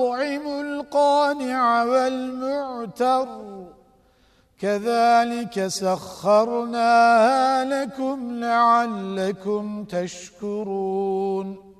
وأطعموا القانع والمعتر. كذلك سخرناها لكم لعلكم تشكرون.